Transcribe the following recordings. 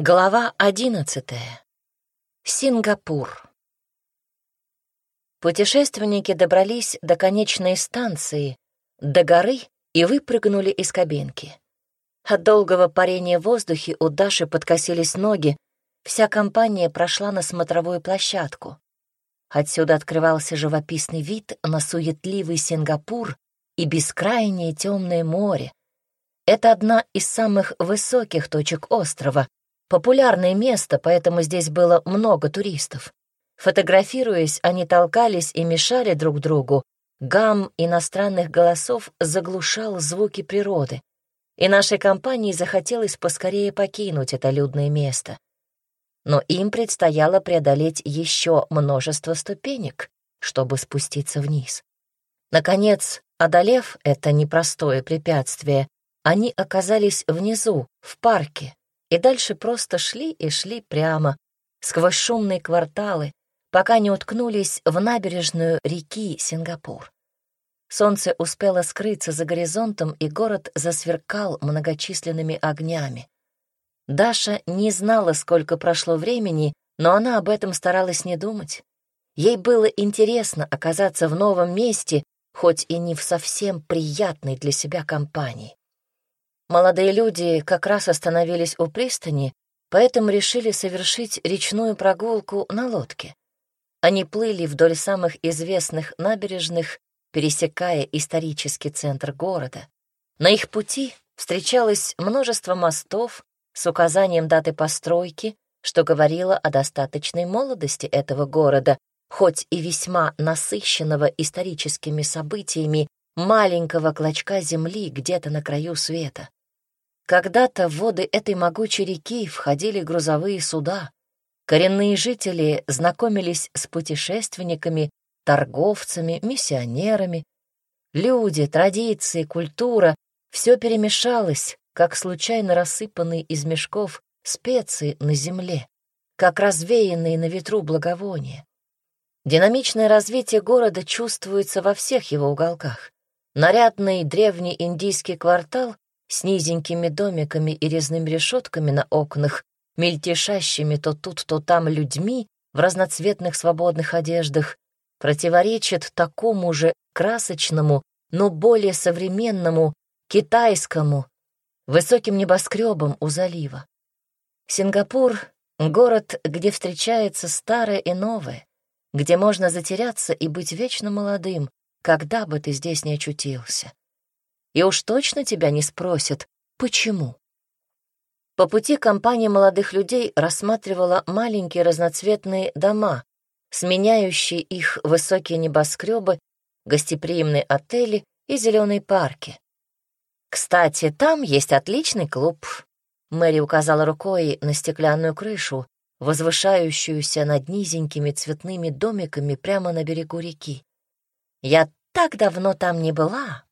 Глава одиннадцатая. Сингапур. Путешественники добрались до конечной станции, до горы и выпрыгнули из кабинки. От долгого парения в воздухе у Даши подкосились ноги, вся компания прошла на смотровую площадку. Отсюда открывался живописный вид на суетливый Сингапур и бескрайнее темное море. Это одна из самых высоких точек острова, Популярное место, поэтому здесь было много туристов. Фотографируясь, они толкались и мешали друг другу. Гам иностранных голосов заглушал звуки природы. И нашей компании захотелось поскорее покинуть это людное место. Но им предстояло преодолеть еще множество ступенек, чтобы спуститься вниз. Наконец, одолев это непростое препятствие, они оказались внизу, в парке, и дальше просто шли и шли прямо, сквозь шумные кварталы, пока не уткнулись в набережную реки Сингапур. Солнце успело скрыться за горизонтом, и город засверкал многочисленными огнями. Даша не знала, сколько прошло времени, но она об этом старалась не думать. Ей было интересно оказаться в новом месте, хоть и не в совсем приятной для себя компании. Молодые люди как раз остановились у пристани, поэтому решили совершить речную прогулку на лодке. Они плыли вдоль самых известных набережных, пересекая исторический центр города. На их пути встречалось множество мостов с указанием даты постройки, что говорило о достаточной молодости этого города, хоть и весьма насыщенного историческими событиями маленького клочка земли где-то на краю света. Когда-то в воды этой могучей реки входили грузовые суда. Коренные жители знакомились с путешественниками, торговцами, миссионерами. Люди, традиции, культура — все перемешалось, как случайно рассыпанные из мешков специи на земле, как развеянные на ветру благовония. Динамичное развитие города чувствуется во всех его уголках. Нарядный древний индийский квартал с низенькими домиками и резными решетками на окнах, мельтешащими то тут, то там людьми в разноцветных свободных одеждах, противоречит такому же красочному, но более современному, китайскому, высоким небоскребам у залива. Сингапур — город, где встречается старое и новое, где можно затеряться и быть вечно молодым, когда бы ты здесь не очутился и уж точно тебя не спросят, почему. По пути компания молодых людей рассматривала маленькие разноцветные дома, сменяющие их высокие небоскребы, гостеприимные отели и зеленые парки. «Кстати, там есть отличный клуб», — Мэри указала рукой на стеклянную крышу, возвышающуюся над низенькими цветными домиками прямо на берегу реки. «Я так давно там не была,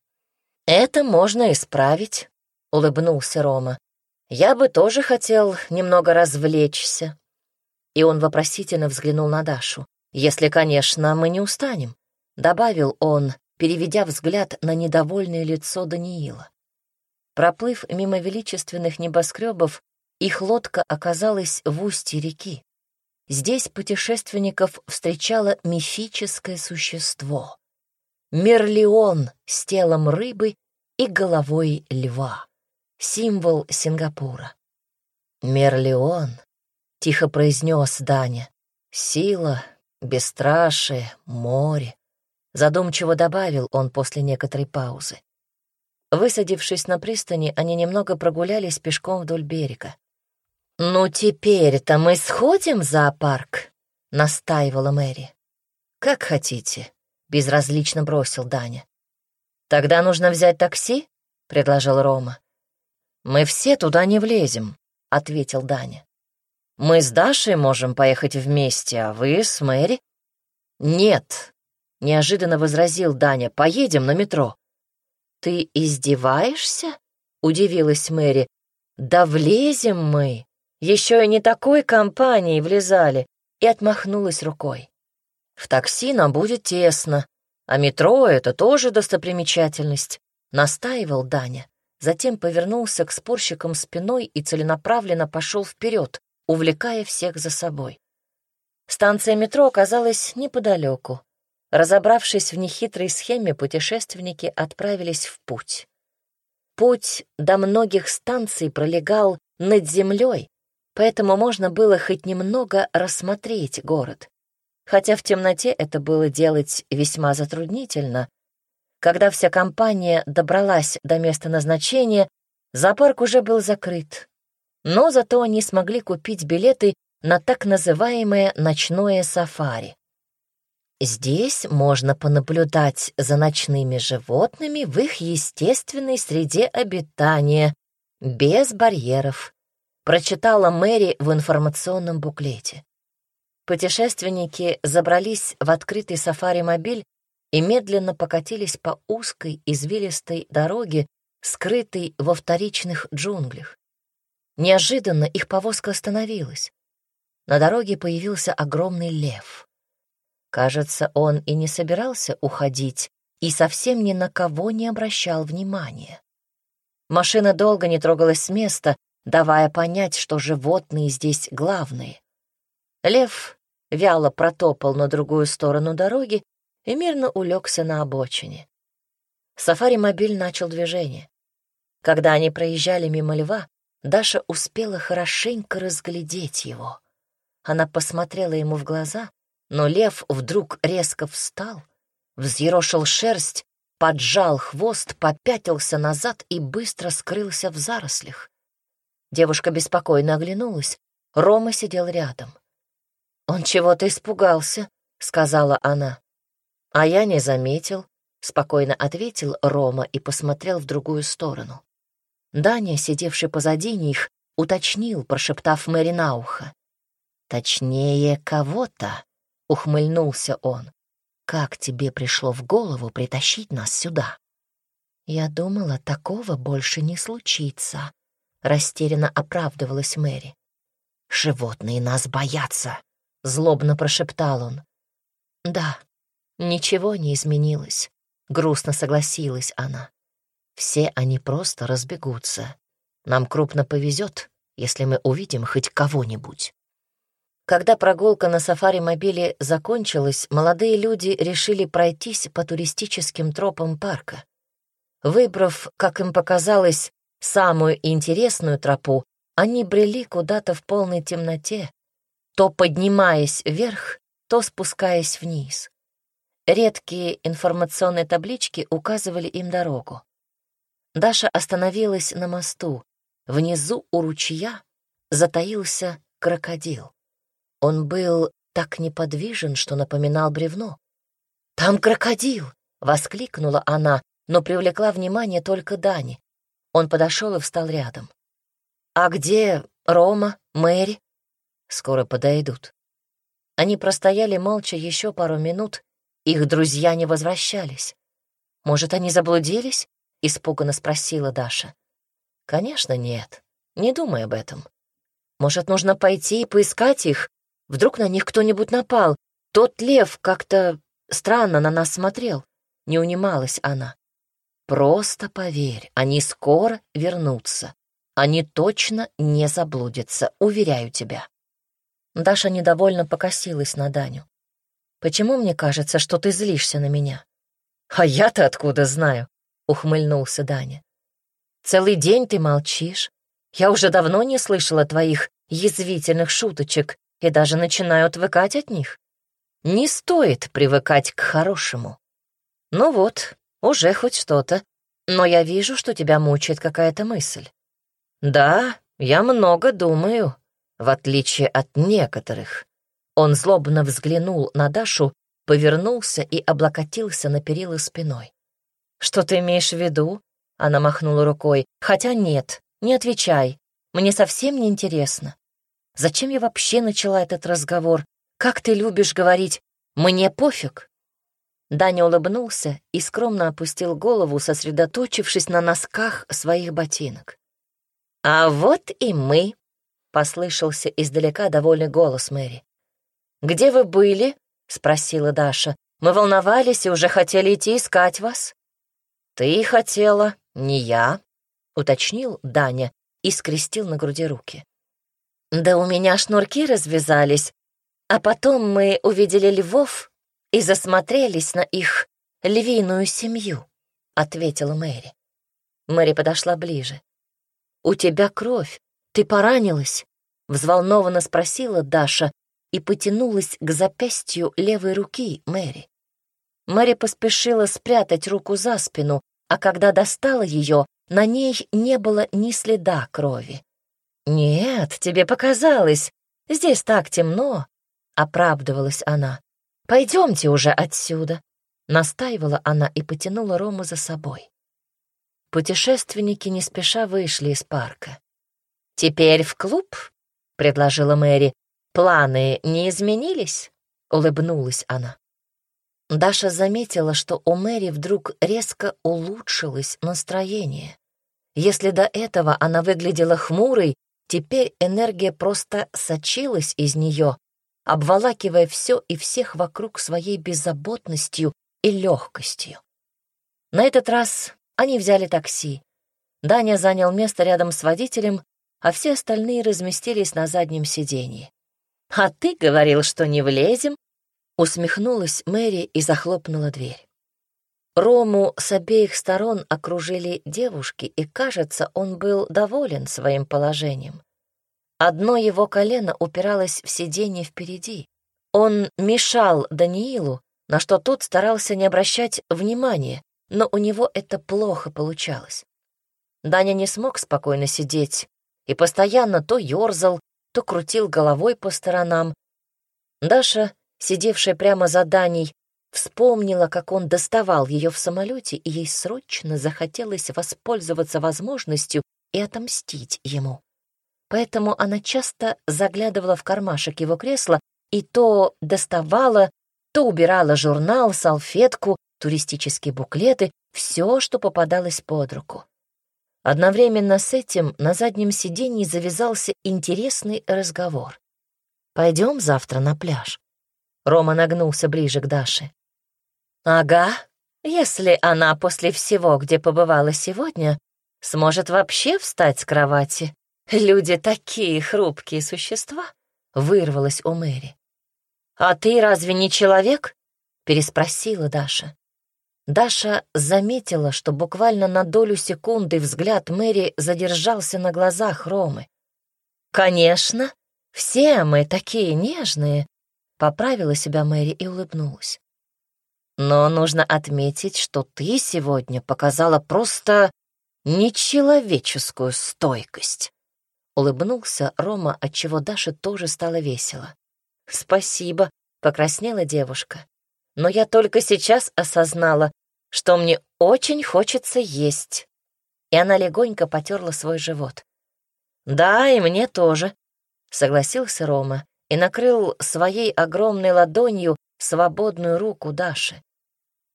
«Это можно исправить», — улыбнулся Рома. «Я бы тоже хотел немного развлечься». И он вопросительно взглянул на Дашу. «Если, конечно, мы не устанем», — добавил он, переведя взгляд на недовольное лицо Даниила. Проплыв мимо величественных небоскребов, их лодка оказалась в устье реки. Здесь путешественников встречало мифическое существо. Мерлион с телом рыбы и головой льва. Символ Сингапура. «Мерлион», — тихо произнес Даня. «Сила, бесстрашие, море». Задумчиво добавил он после некоторой паузы. Высадившись на пристани, они немного прогулялись пешком вдоль берега. «Ну, теперь-то мы сходим в зоопарк», — настаивала Мэри. «Как хотите», — безразлично бросил Даня. «Тогда нужно взять такси?» — предложил Рома. «Мы все туда не влезем», — ответил Даня. «Мы с Дашей можем поехать вместе, а вы с Мэри?» «Нет», — неожиданно возразил Даня, — «поедем на метро». «Ты издеваешься?» — удивилась Мэри. «Да влезем мы! Еще и не такой компанией влезали!» И отмахнулась рукой. В такси нам будет тесно, а метро — это тоже достопримечательность», — настаивал Даня. затем повернулся к спорщикам спиной и целенаправленно пошел вперед, увлекая всех за собой. Станция метро оказалась неподалеку. Разобравшись в нехитрой схеме, путешественники отправились в путь. Путь до многих станций пролегал над землей, поэтому можно было хоть немного рассмотреть город. Хотя в темноте это было делать весьма затруднительно. Когда вся компания добралась до места назначения, зоопарк уже был закрыт. Но зато они смогли купить билеты на так называемое ночное сафари. Здесь можно понаблюдать за ночными животными в их естественной среде обитания, без барьеров, прочитала Мэри в информационном буклете. Путешественники забрались в открытый сафари-мобиль и медленно покатились по узкой извилистой дороге, скрытой во вторичных джунглях. Неожиданно их повозка остановилась. На дороге появился огромный лев. Кажется, он и не собирался уходить, и совсем ни на кого не обращал внимания. Машина долго не трогалась с места, давая понять, что животные здесь главные. Лев вяло протопал на другую сторону дороги и мирно улегся на обочине. Сафари-мобиль начал движение. Когда они проезжали мимо льва, Даша успела хорошенько разглядеть его. Она посмотрела ему в глаза но лев вдруг резко встал, взъерошил шерсть, поджал хвост, попятился назад и быстро скрылся в зарослях. Девушка беспокойно оглянулась. Рома сидел рядом. «Он чего-то испугался», — сказала она. «А я не заметил», — спокойно ответил Рома и посмотрел в другую сторону. Даня, сидевший позади них, уточнил, прошептав Мэри на ухо. «Точнее, кого-то». — ухмыльнулся он. «Как тебе пришло в голову притащить нас сюда?» «Я думала, такого больше не случится», — растерянно оправдывалась Мэри. «Животные нас боятся», — злобно прошептал он. «Да, ничего не изменилось», — грустно согласилась она. «Все они просто разбегутся. Нам крупно повезет, если мы увидим хоть кого-нибудь». Когда прогулка на сафари-мобиле закончилась, молодые люди решили пройтись по туристическим тропам парка. Выбрав, как им показалось, самую интересную тропу, они брели куда-то в полной темноте, то поднимаясь вверх, то спускаясь вниз. Редкие информационные таблички указывали им дорогу. Даша остановилась на мосту. Внизу у ручья затаился крокодил. Он был так неподвижен, что напоминал бревно. «Там крокодил!» — воскликнула она, но привлекла внимание только Дани. Он подошел и встал рядом. «А где Рома, Мэри?» «Скоро подойдут». Они простояли молча еще пару минут, их друзья не возвращались. «Может, они заблудились?» — испуганно спросила Даша. «Конечно, нет. Не думай об этом. Может, нужно пойти и поискать их, Вдруг на них кто-нибудь напал. Тот лев как-то странно на нас смотрел. Не унималась она. Просто поверь, они скоро вернутся. Они точно не заблудятся, уверяю тебя. Даша недовольно покосилась на Даню. «Почему мне кажется, что ты злишься на меня?» «А я-то откуда знаю?» — ухмыльнулся Даня. «Целый день ты молчишь. Я уже давно не слышала твоих язвительных шуточек и даже начинаю отвыкать от них. Не стоит привыкать к хорошему. Ну вот, уже хоть что-то, но я вижу, что тебя мучает какая-то мысль. Да, я много думаю, в отличие от некоторых. Он злобно взглянул на Дашу, повернулся и облокотился на перила спиной. «Что ты имеешь в виду?» Она махнула рукой. «Хотя нет, не отвечай. Мне совсем не интересно. Зачем я вообще начала этот разговор? Как ты любишь говорить «мне пофиг»?» Даня улыбнулся и скромно опустил голову, сосредоточившись на носках своих ботинок. «А вот и мы», — послышался издалека довольный голос Мэри. «Где вы были?» — спросила Даша. «Мы волновались и уже хотели идти искать вас». «Ты хотела, не я», — уточнил Даня и скрестил на груди руки. «Да у меня шнурки развязались, а потом мы увидели львов и засмотрелись на их львиную семью», — ответила Мэри. Мэри подошла ближе. «У тебя кровь, ты поранилась?» — взволнованно спросила Даша и потянулась к запястью левой руки Мэри. Мэри поспешила спрятать руку за спину, а когда достала ее, на ней не было ни следа крови. «Нет, тебе показалось. Здесь так темно», — оправдывалась она. «Пойдемте уже отсюда», — настаивала она и потянула Рому за собой. Путешественники не спеша вышли из парка. «Теперь в клуб?» — предложила Мэри. «Планы не изменились?» — улыбнулась она. Даша заметила, что у Мэри вдруг резко улучшилось настроение. Если до этого она выглядела хмурой, теперь энергия просто сочилась из нее, обволакивая все и всех вокруг своей беззаботностью и легкостью. На этот раз они взяли такси. Даня занял место рядом с водителем, а все остальные разместились на заднем сиденье. «А ты говорил, что не влезем?» Усмехнулась Мэри и захлопнула дверь. Рому с обеих сторон окружили девушки, и, кажется, он был доволен своим положением. Одно его колено упиралось в сиденье впереди. Он мешал Даниилу, на что тот старался не обращать внимания, но у него это плохо получалось. Даня не смог спокойно сидеть и постоянно то ёрзал, то крутил головой по сторонам. Даша сидевшая прямо за Даней, вспомнила, как он доставал ее в самолете, и ей срочно захотелось воспользоваться возможностью и отомстить ему. Поэтому она часто заглядывала в кармашек его кресла и то доставала, то убирала журнал, салфетку, туристические буклеты, все, что попадалось под руку. Одновременно с этим на заднем сиденье завязался интересный разговор. «Пойдем завтра на пляж?» Рома нагнулся ближе к Даше. «Ага, если она после всего, где побывала сегодня, сможет вообще встать с кровати. Люди такие хрупкие существа», — вырвалась у Мэри. «А ты разве не человек?» — переспросила Даша. Даша заметила, что буквально на долю секунды взгляд Мэри задержался на глазах Ромы. «Конечно, все мы такие нежные, Поправила себя Мэри и улыбнулась. «Но нужно отметить, что ты сегодня показала просто нечеловеческую стойкость». Улыбнулся Рома, отчего Даше тоже стало весело. «Спасибо», — покраснела девушка. «Но я только сейчас осознала, что мне очень хочется есть». И она легонько потерла свой живот. «Да, и мне тоже», — согласился Рома и накрыл своей огромной ладонью свободную руку Даши.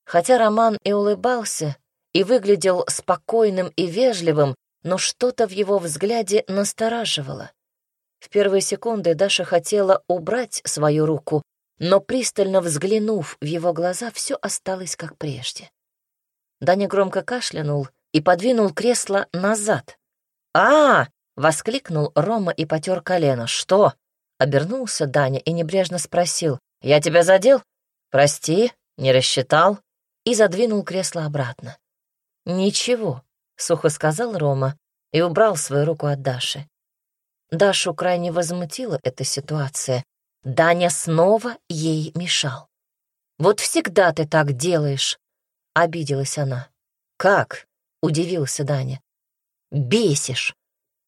Хотя Роман и улыбался, и выглядел спокойным и вежливым, но что-то в его взгляде настораживало. В первые секунды Даша хотела убрать свою руку, но пристально взглянув в его глаза, все осталось как прежде. Даня громко кашлянул и подвинул кресло назад. «А!» — воскликнул Рома и потер колено. «Что?» Обернулся Даня и небрежно спросил. «Я тебя задел? Прости, не рассчитал?» И задвинул кресло обратно. «Ничего», — сухо сказал Рома и убрал свою руку от Даши. Дашу крайне возмутила эта ситуация. Даня снова ей мешал. «Вот всегда ты так делаешь», — обиделась она. «Как?» — удивился Даня. «Бесишь».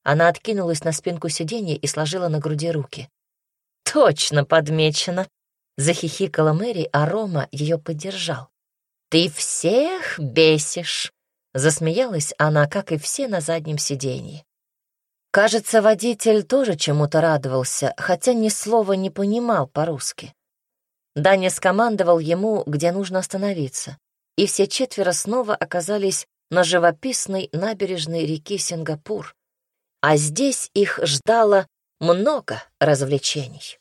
Она откинулась на спинку сиденья и сложила на груди руки. «Точно подмечено!» — захихикала Мэри, а Рома ее поддержал. «Ты всех бесишь!» — засмеялась она, как и все на заднем сиденье. Кажется, водитель тоже чему-то радовался, хотя ни слова не понимал по-русски. Даня скомандовал ему, где нужно остановиться, и все четверо снова оказались на живописной набережной реки Сингапур. А здесь их ждало много развлечений.